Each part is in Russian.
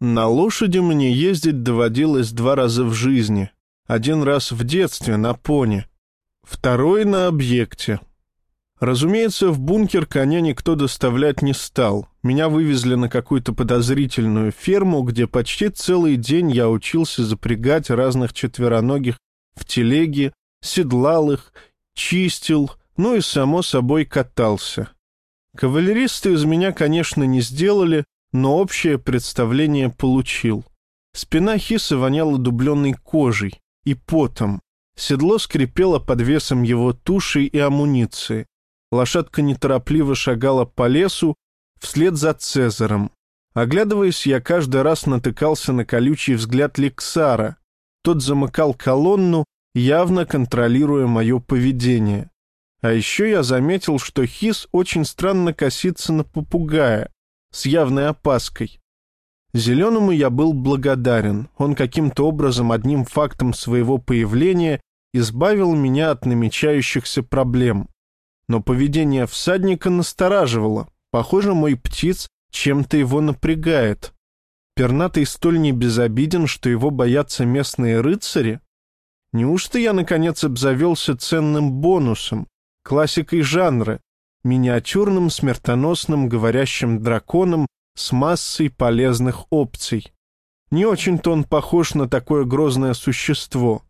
На лошади мне ездить доводилось два раза в жизни. Один раз в детстве на пони, второй на объекте. Разумеется, в бункер коня никто доставлять не стал. Меня вывезли на какую-то подозрительную ферму, где почти целый день я учился запрягать разных четвероногих в телеги, седлал их, чистил, ну и, само собой, катался. Кавалеристы из меня, конечно, не сделали, но общее представление получил. Спина Хиса воняла дубленной кожей и потом. Седло скрипело под весом его туши и амуниции. Лошадка неторопливо шагала по лесу вслед за Цезарем. Оглядываясь, я каждый раз натыкался на колючий взгляд Лексара. Тот замыкал колонну, явно контролируя мое поведение. А еще я заметил, что Хис очень странно косится на попугая, с явной опаской. Зеленому я был благодарен. Он каким-то образом одним фактом своего появления избавил меня от намечающихся проблем но поведение всадника настораживало. Похоже, мой птиц чем-то его напрягает. Пернатый столь не безобиден, что его боятся местные рыцари? Неужто я, наконец, обзавелся ценным бонусом, классикой жанра, миниатюрным смертоносным говорящим драконом с массой полезных опций? Не очень-то он похож на такое грозное существо.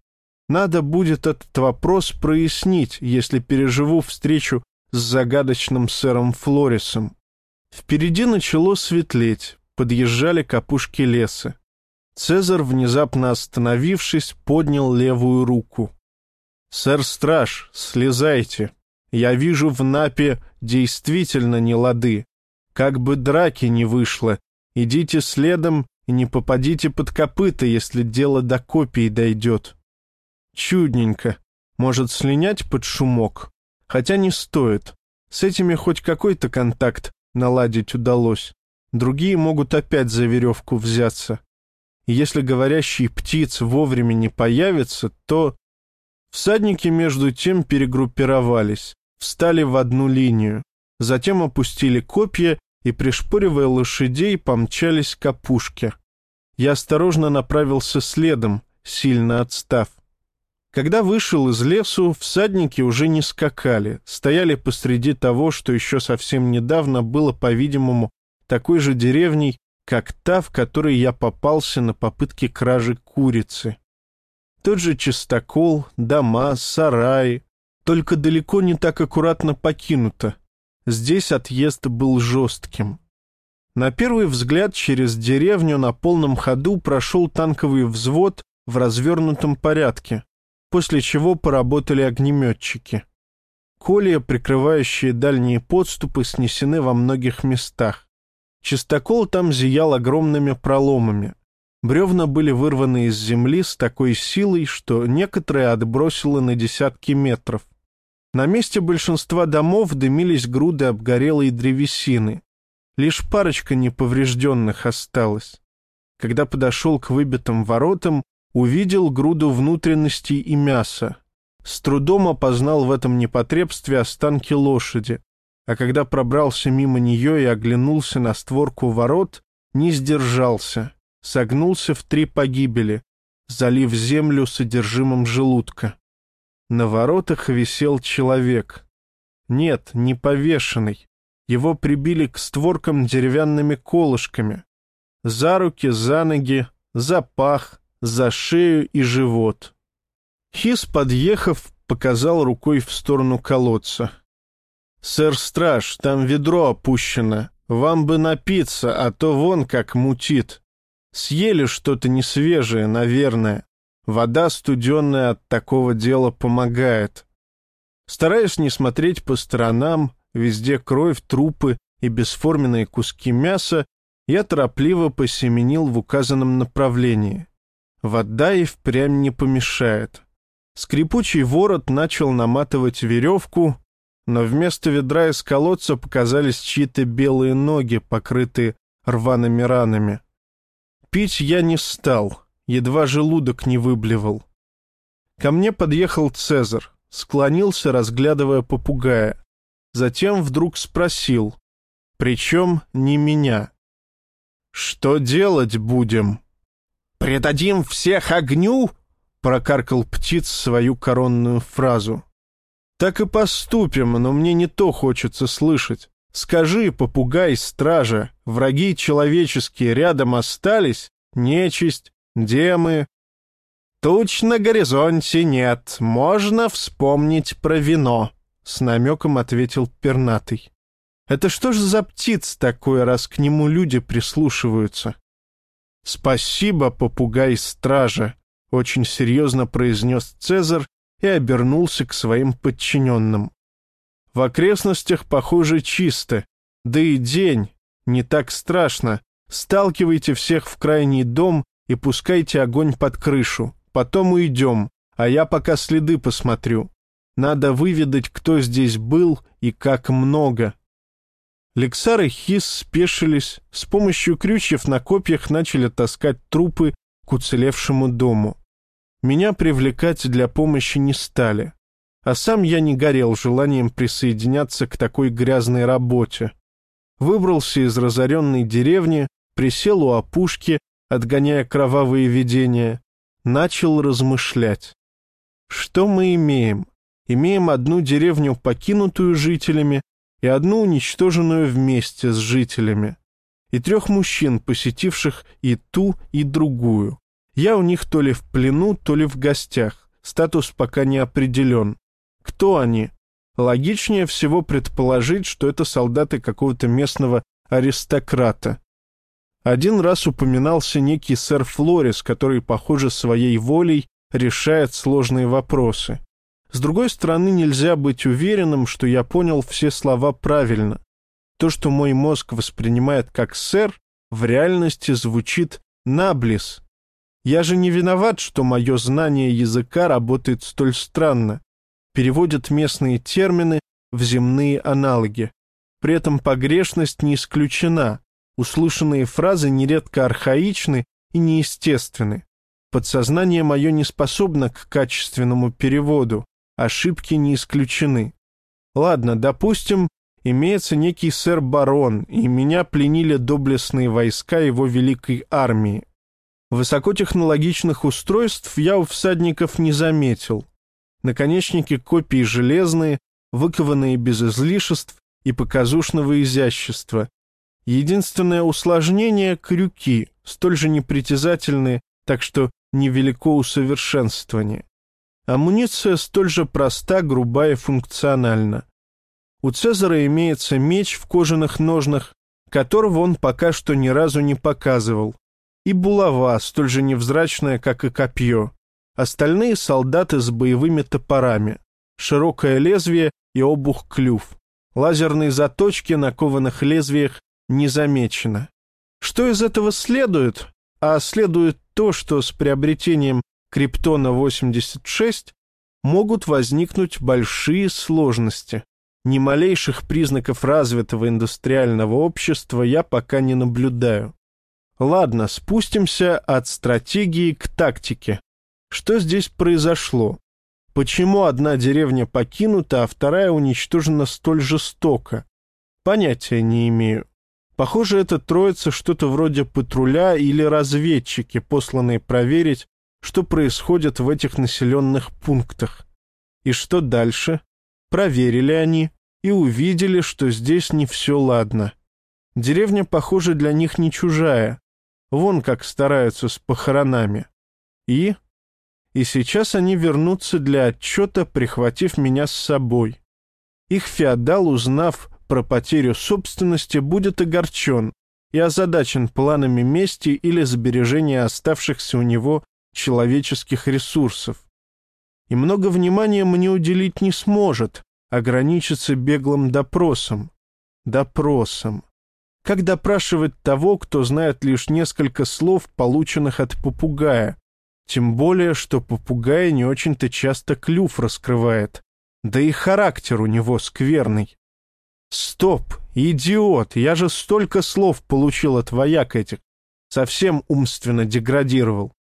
Надо будет этот вопрос прояснить, если переживу встречу с загадочным сэром Флорисом. Впереди начало светлеть, подъезжали к опушке леса. Цезарь, внезапно остановившись, поднял левую руку. «Сэр Страж, слезайте. Я вижу в Напе действительно не лады. Как бы драки не вышло, идите следом и не попадите под копыта, если дело до копии дойдет». Чудненько. Может, слинять под шумок? Хотя не стоит. С этими хоть какой-то контакт наладить удалось. Другие могут опять за веревку взяться. И если говорящий птиц вовремя не появится, то... Всадники между тем перегруппировались, встали в одну линию, затем опустили копья и, пришпоривая лошадей, помчались к опушке. Я осторожно направился следом, сильно отстав. Когда вышел из лесу, всадники уже не скакали, стояли посреди того, что еще совсем недавно было, по-видимому, такой же деревней, как та, в которой я попался на попытке кражи курицы. Тот же чистокол, дома, сараи, только далеко не так аккуратно покинуто. Здесь отъезд был жестким. На первый взгляд через деревню на полном ходу прошел танковый взвод в развернутом порядке после чего поработали огнеметчики. Колья, прикрывающие дальние подступы, снесены во многих местах. Чистокол там зиял огромными проломами. Бревна были вырваны из земли с такой силой, что некоторые отбросило на десятки метров. На месте большинства домов дымились груды обгорелой древесины. Лишь парочка неповрежденных осталась. Когда подошел к выбитым воротам, увидел груду внутренностей и мяса. С трудом опознал в этом непотребстве останки лошади, а когда пробрался мимо нее и оглянулся на створку ворот, не сдержался, согнулся в три погибели, залив землю содержимым желудка. На воротах висел человек. Нет, не повешенный. Его прибили к створкам деревянными колышками. За руки, за ноги, за пах, за шею и живот. Хис, подъехав, показал рукой в сторону колодца. «Сэр Страж, там ведро опущено. Вам бы напиться, а то вон как мутит. Съели что-то несвежее, наверное. Вода студенная от такого дела помогает». Стараясь не смотреть по сторонам, везде кровь, трупы и бесформенные куски мяса, я торопливо посеменил в указанном направлении. Вода и впрямь не помешает. Скрипучий ворот начал наматывать веревку, но вместо ведра из колодца показались чьи-то белые ноги, покрытые рваными ранами. Пить я не стал, едва желудок не выблевал. Ко мне подъехал Цезарь, склонился, разглядывая попугая. Затем вдруг спросил, причем не меня. Что делать будем? Предадим всех огню? Прокаркал птиц свою коронную фразу. Так и поступим, но мне не то хочется слышать. Скажи, попугай, стража, враги человеческие рядом остались? Нечисть, демы? Туч на горизонте нет, можно вспомнить про вино, с намеком ответил пернатый. Это что ж за птиц такое, раз к нему люди прислушиваются? Спасибо, попугай стража, очень серьезно произнес Цезарь и обернулся к своим подчиненным. В окрестностях, похоже, чисто. Да и день. Не так страшно. Сталкивайте всех в крайний дом и пускайте огонь под крышу. Потом уйдем, а я пока следы посмотрю. Надо выведать, кто здесь был и как много. Лексар и Хис спешились, с помощью крючьев на копьях начали таскать трупы к уцелевшему дому. Меня привлекать для помощи не стали а сам я не горел желанием присоединяться к такой грязной работе. Выбрался из разоренной деревни, присел у опушки, отгоняя кровавые видения, начал размышлять. Что мы имеем? Имеем одну деревню, покинутую жителями, и одну уничтоженную вместе с жителями, и трех мужчин, посетивших и ту, и другую. Я у них то ли в плену, то ли в гостях. Статус пока не определен. Кто они? Логичнее всего предположить, что это солдаты какого-то местного аристократа. Один раз упоминался некий сэр Флорис, который, похоже, своей волей решает сложные вопросы. С другой стороны, нельзя быть уверенным, что я понял все слова правильно. То, что мой мозг воспринимает как «сэр», в реальности звучит «наблис». Я же не виноват, что мое знание языка работает столь странно переводят местные термины в земные аналоги. При этом погрешность не исключена, услышанные фразы нередко архаичны и неестественны. Подсознание мое не способно к качественному переводу, ошибки не исключены. Ладно, допустим, имеется некий сэр-барон, и меня пленили доблестные войска его великой армии. Высокотехнологичных устройств я у всадников не заметил, наконечники копий железные, выкованные без излишеств и показушного изящества. Единственное усложнение — крюки, столь же непритязательные, так что невелико усовершенствование. Амуниция столь же проста, грубая и функциональна. У Цезаря имеется меч в кожаных ножнах, которого он пока что ни разу не показывал, и булава, столь же невзрачная, как и копье. Остальные солдаты с боевыми топорами, широкое лезвие и обух-клюв. Лазерные заточки на кованых лезвиях не замечено. Что из этого следует? А следует то, что с приобретением Криптона-86 могут возникнуть большие сложности. Ни малейших признаков развитого индустриального общества я пока не наблюдаю. Ладно, спустимся от стратегии к тактике. Что здесь произошло? Почему одна деревня покинута, а вторая уничтожена столь жестоко? Понятия не имею. Похоже, это троица что-то вроде патруля или разведчики, посланные проверить, что происходит в этих населенных пунктах. И что дальше? Проверили они и увидели, что здесь не все ладно. Деревня, похоже, для них не чужая. Вон как стараются с похоронами. И и сейчас они вернутся для отчета, прихватив меня с собой. Их феодал, узнав про потерю собственности, будет огорчен и озадачен планами мести или сбережения оставшихся у него человеческих ресурсов. И много внимания мне уделить не сможет, ограничиться беглым допросом. Допросом. Как допрашивать того, кто знает лишь несколько слов, полученных от попугая, тем более, что попугай не очень-то часто клюв раскрывает. Да и характер у него скверный. Стоп, идиот, я же столько слов получил от вояк этих. Совсем умственно деградировал.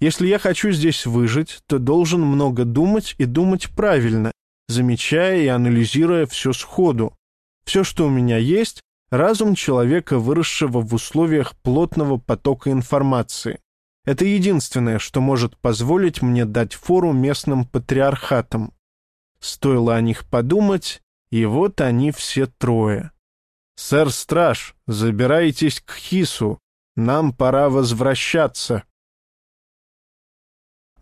Если я хочу здесь выжить, то должен много думать и думать правильно, замечая и анализируя все сходу. Все, что у меня есть, разум человека, выросшего в условиях плотного потока информации. Это единственное, что может позволить мне дать фору местным патриархатам. Стоило о них подумать, и вот они все трое. «Сэр Страж, забирайтесь к Хису. Нам пора возвращаться».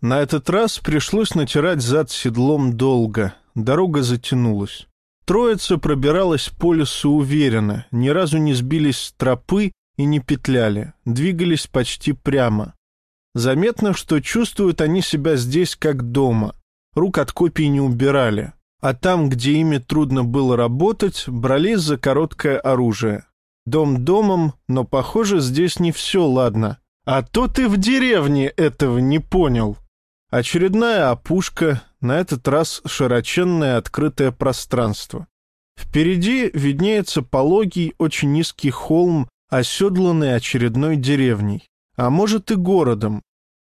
На этот раз пришлось натирать зад седлом долго. Дорога затянулась. Троица пробиралась по лесу уверенно, ни разу не сбились с тропы и не петляли, двигались почти прямо. Заметно, что чувствуют они себя здесь как дома. Рук от копий не убирали а там, где ими трудно было работать, брались за короткое оружие. Дом домом, но, похоже, здесь не все ладно. А то ты в деревне этого не понял. Очередная опушка, на этот раз широченное открытое пространство. Впереди виднеется пологий, очень низкий холм, оседланный очередной деревней, а может и городом.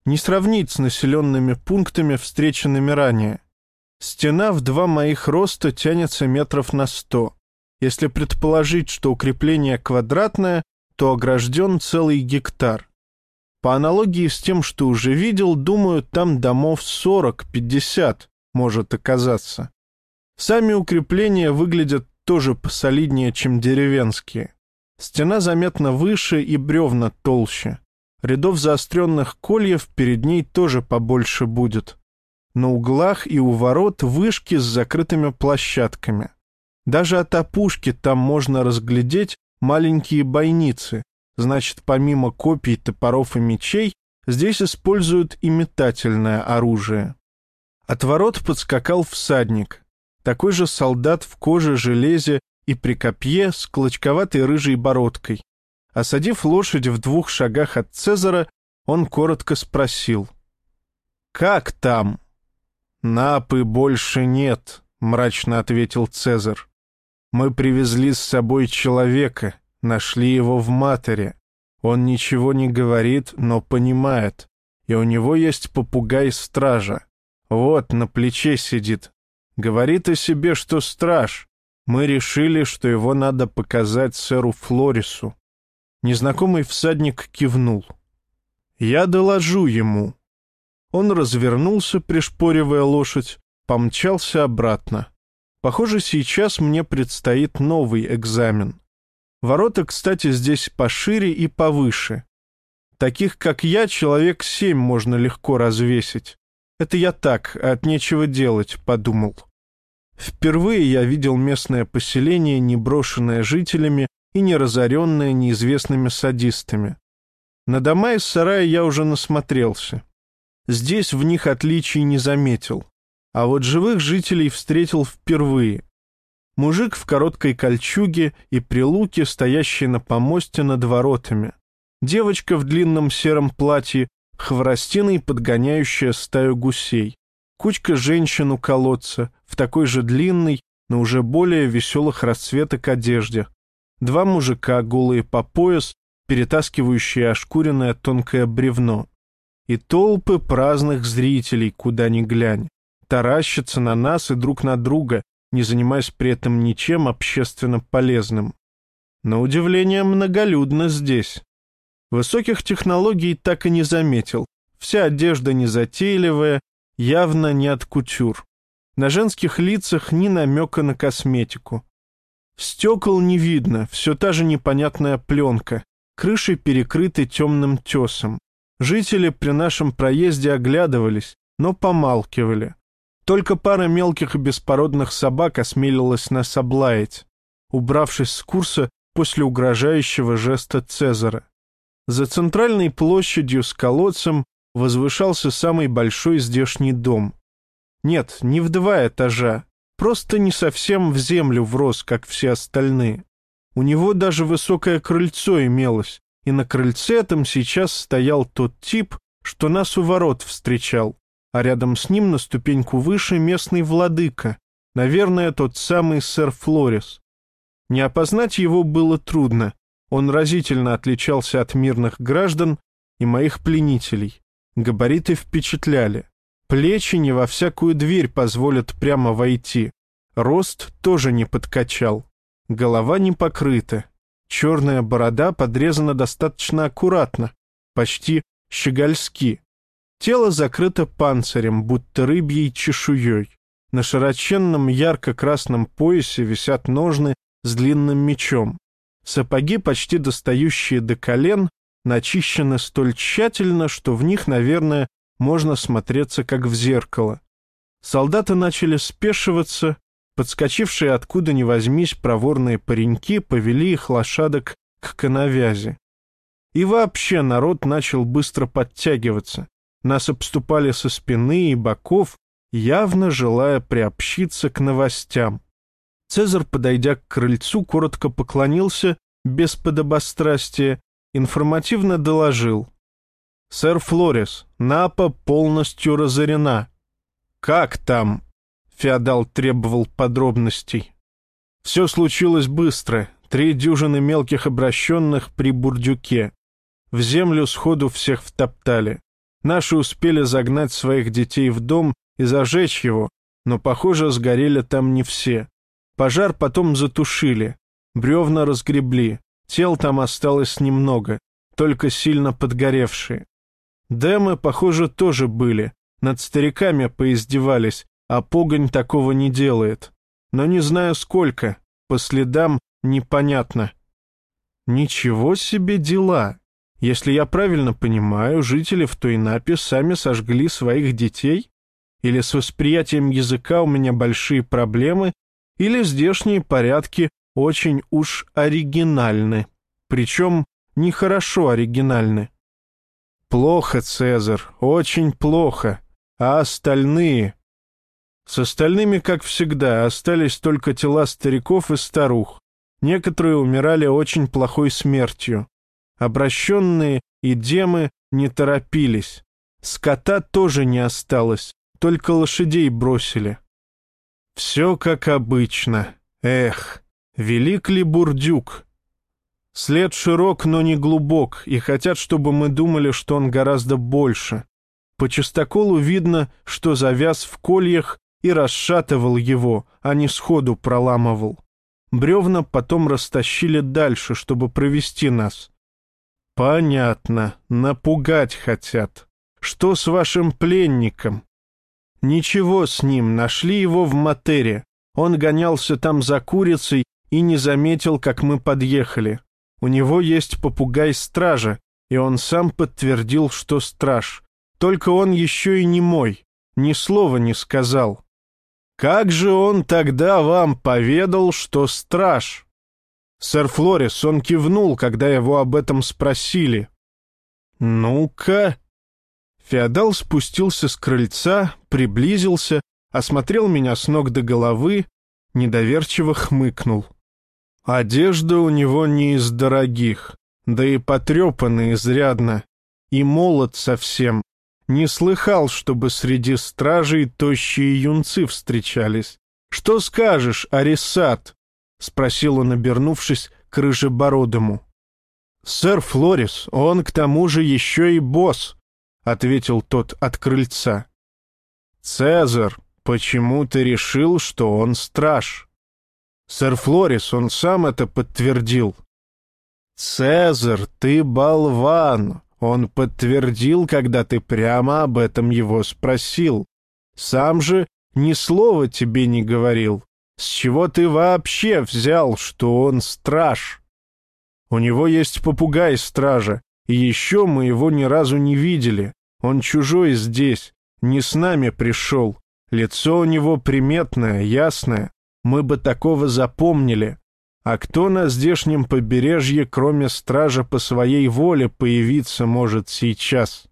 Не сравнить с населенными пунктами, встреченными ранее. Стена в два моих роста тянется метров на сто. Если предположить, что укрепление квадратное, то огражден целый гектар. По аналогии с тем, что уже видел, думаю, там домов 40-50 может оказаться. Сами укрепления выглядят тоже посолиднее, чем деревенские. Стена заметно выше и бревна толще. Рядов заостренных кольев перед ней тоже побольше будет. На углах и у ворот вышки с закрытыми площадками. Даже от опушки там можно разглядеть маленькие бойницы. Значит, помимо копий, топоров и мечей, здесь используют и метательное оружие. От ворот подскакал всадник. Такой же солдат в коже, железе и при копье с клочковатой рыжей бородкой. Осадив лошадь в двух шагах от Цезара, он коротко спросил. «Как там?» «Напы больше нет», — мрачно ответил Цезарь. «Мы привезли с собой человека, нашли его в матере. Он ничего не говорит, но понимает. И у него есть попугай-стража. Вот, на плече сидит. Говорит о себе, что страж. Мы решили, что его надо показать сэру Флорису». Незнакомый всадник кивнул. «Я доложу ему», он развернулся, пришпоривая лошадь, помчался обратно. Похоже, сейчас мне предстоит новый экзамен. Ворота, кстати, здесь пошире и повыше. Таких, как я, человек семь можно легко развесить. Это я так, от нечего делать, подумал. Впервые я видел местное поселение, не брошенное жителями и не разоренное неизвестными садистами. На дома из сарая я уже насмотрелся. Здесь в них отличий не заметил. А вот живых жителей встретил впервые. Мужик в короткой кольчуге и прилуке, стоящий на помосте над воротами. Девочка в длинном сером платье, хворостиной подгоняющая стаю гусей. Кучка женщин у колодца, в такой же длинной, но уже более веселых расцветок одежде. Два мужика, голые по пояс, перетаскивающие ошкуренное тонкое бревно и толпы праздных зрителей, куда ни глянь, таращатся на нас и друг на друга, не занимаясь при этом ничем общественно полезным. На удивление многолюдно здесь. Высоких технологий так и не заметил. Вся одежда незатейливая, явно не от кутюр. На женских лицах ни намека на косметику. Стекол не видно, все та же непонятная пленка, крыши перекрыты темным тесом. Жители при нашем проезде оглядывались, но помалкивали. Только пара мелких и беспородных собак осмелилась нас облаять, убравшись с курса после угрожающего жеста Цезаря. За центральной площадью с колодцем возвышался самый большой здешний дом. Нет, не в два этажа, просто не совсем в землю врос, как все остальные. У него даже высокое крыльцо имелось, и на крыльце этом сейчас стоял тот тип, что нас у ворот встречал, а рядом с ним на ступеньку выше местный владыка, наверное, тот самый сэр Флорис. Не опознать его было трудно, он разительно отличался от мирных граждан и моих пленителей. Габариты впечатляли. Плечи не во всякую дверь позволят прямо войти. Рост тоже не подкачал. Голова не покрыта, Черная борода подрезана достаточно аккуратно, почти щегольски. Тело закрыто панцирем, будто рыбьей чешуей. На широченном ярко-красном поясе висят ножны с длинным мечом. Сапоги, почти достающие до колен, начищены столь тщательно, что в них, наверное, можно смотреться как в зеркало. Солдаты начали спешиваться, подскочившие откуда ни возьмись проворные пареньки повели их лошадок к коновязи. И вообще народ начал быстро подтягиваться. Нас обступали со спины и боков, явно желая приобщиться к новостям. Цезарь, подойдя к крыльцу, коротко поклонился, без подобострастия, информативно доложил. «Сэр Флорис, Напа полностью разорена». «Как там?» — феодал требовал подробностей. «Все случилось быстро. Три дюжины мелких обращенных при бурдюке. В землю сходу всех втоптали. Наши успели загнать своих детей в дом и зажечь его, но, похоже, сгорели там не все. Пожар потом затушили, бревна разгребли, тел там осталось немного, только сильно подгоревшие. Демы, похоже, тоже были, над стариками поиздевались, а погонь такого не делает. Но не знаю сколько, по следам непонятно. Ничего себе дела! Если я правильно понимаю, жители в Туйнапе сами сожгли своих детей? Или с восприятием языка у меня большие проблемы, или здешние порядки очень уж оригинальны. Причем нехорошо оригинальны. Плохо, Цезарь, очень плохо. А остальные? С остальными, как всегда, остались только тела стариков и старух. Некоторые умирали очень плохой смертью. Обращенные и демы не торопились. Скота тоже не осталось, только лошадей бросили. Все как обычно. Эх, велик ли бурдюк? След широк, но не глубок, и хотят, чтобы мы думали, что он гораздо больше. По частоколу видно, что завяз в кольях и расшатывал его, а не сходу проламывал. Бревна потом растащили дальше, чтобы провести нас. Понятно, напугать хотят. Что с вашим пленником? Ничего с ним, нашли его в матере. Он гонялся там за курицей и не заметил, как мы подъехали. У него есть попугай-стража, и он сам подтвердил, что страж. Только он еще и не мой, ни слова не сказал. Как же он тогда вам поведал, что страж? Сэр Флорис, он кивнул, когда его об этом спросили. «Ну-ка...» Феодал спустился с крыльца, приблизился, осмотрел меня с ног до головы, недоверчиво хмыкнул. Одежда у него не из дорогих, да и потрепанный изрядно, и молод совсем. Не слыхал, чтобы среди стражей тощие юнцы встречались. Что скажешь, Арисат? — спросил он, обернувшись к рыжебородому. «Сэр Флорис, он к тому же еще и босс», — ответил тот от крыльца. «Цезарь, почему ты решил, что он страж?» «Сэр Флорис, он сам это подтвердил». «Цезарь, ты болван!» Он подтвердил, когда ты прямо об этом его спросил. Сам же ни слова тебе не говорил. С чего ты вообще взял, что он страж? У него есть попугай-стража, и еще мы его ни разу не видели. Он чужой здесь, не с нами пришел. Лицо у него приметное, ясное. Мы бы такого запомнили. А кто на здешнем побережье, кроме стража по своей воле, появиться может сейчас?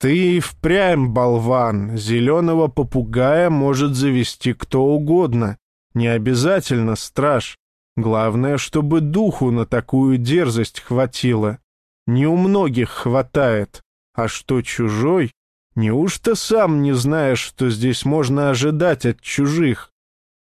Ты и впрямь болван. Зеленого попугая может завести кто угодно. Не обязательно страж. Главное, чтобы духу на такую дерзость хватило. Не у многих хватает. А что чужой? Неужто сам не знаешь, что здесь можно ожидать от чужих?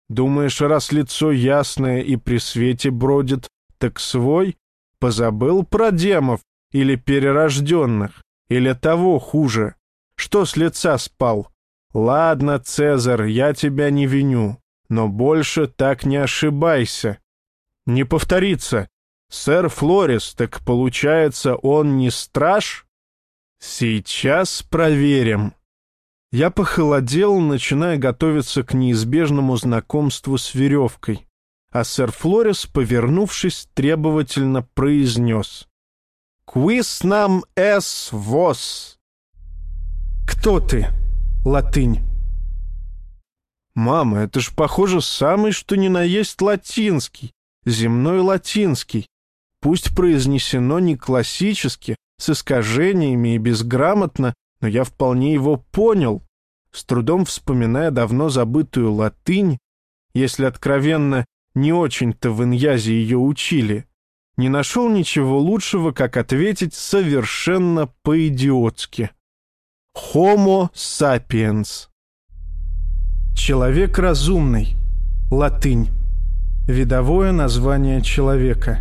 Думаешь, раз лицо ясное и при свете бродит, так свой? Позабыл про демов или перерожденных? Или того хуже? Что с лица спал? Ладно, Цезарь, я тебя не виню но больше так не ошибайся. Не повторится. Сэр Флорис, так получается, он не страж? Сейчас проверим. Я похолодел, начиная готовиться к неизбежному знакомству с веревкой, а сэр Флорис, повернувшись, требовательно произнес. «Quis нам эс вос». «Кто ты?» Латынь. «Мама, это ж, похоже, самый что ни на есть латинский, земной латинский. Пусть произнесено не классически, с искажениями и безграмотно, но я вполне его понял, с трудом вспоминая давно забытую латынь, если откровенно, не очень-то в Иньязе ее учили, не нашел ничего лучшего, как ответить совершенно по-идиотски. «Homo sapiens» Человек разумный. Латынь. Видовое название человека.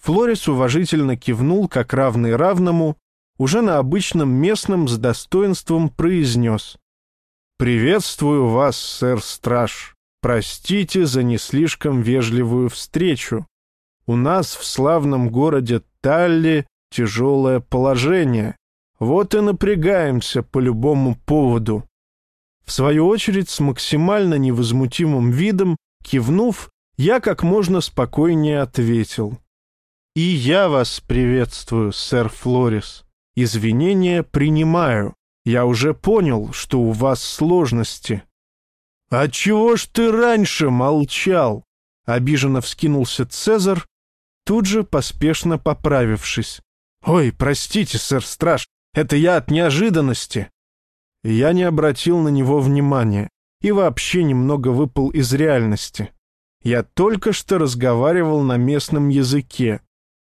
Флорис уважительно кивнул, как равный равному, уже на обычном местном с достоинством произнес. «Приветствую вас, сэр-страж. Простите за не слишком вежливую встречу. У нас в славном городе Талли тяжелое положение. Вот и напрягаемся по любому поводу. В свою очередь, с максимально невозмутимым видом, кивнув, я как можно спокойнее ответил. «И я вас приветствую, сэр Флорис. Извинения принимаю. Я уже понял, что у вас сложности». «А чего ж ты раньше молчал?» — обиженно вскинулся Цезарь, тут же поспешно поправившись. «Ой, простите, сэр Страж, это я от неожиданности. Я не обратил на него внимания и вообще немного выпал из реальности. Я только что разговаривал на местном языке.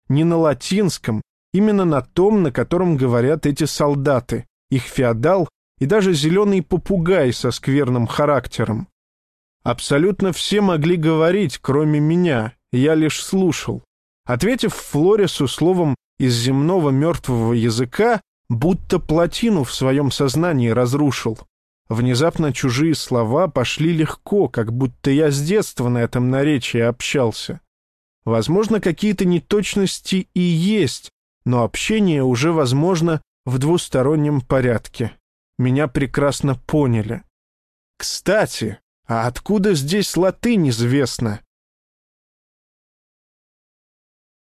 Не на латинском, именно на том, на котором говорят эти солдаты, их феодал и даже зеленый попугай со скверным характером. Абсолютно все могли говорить, кроме меня, я лишь слушал. Ответив Флорису словом из земного мертвого языка, будто плотину в своем сознании разрушил. Внезапно чужие слова пошли легко, как будто я с детства на этом наречии общался. Возможно, какие-то неточности и есть, но общение уже возможно в двустороннем порядке. Меня прекрасно поняли. Кстати, а откуда здесь латынь известна?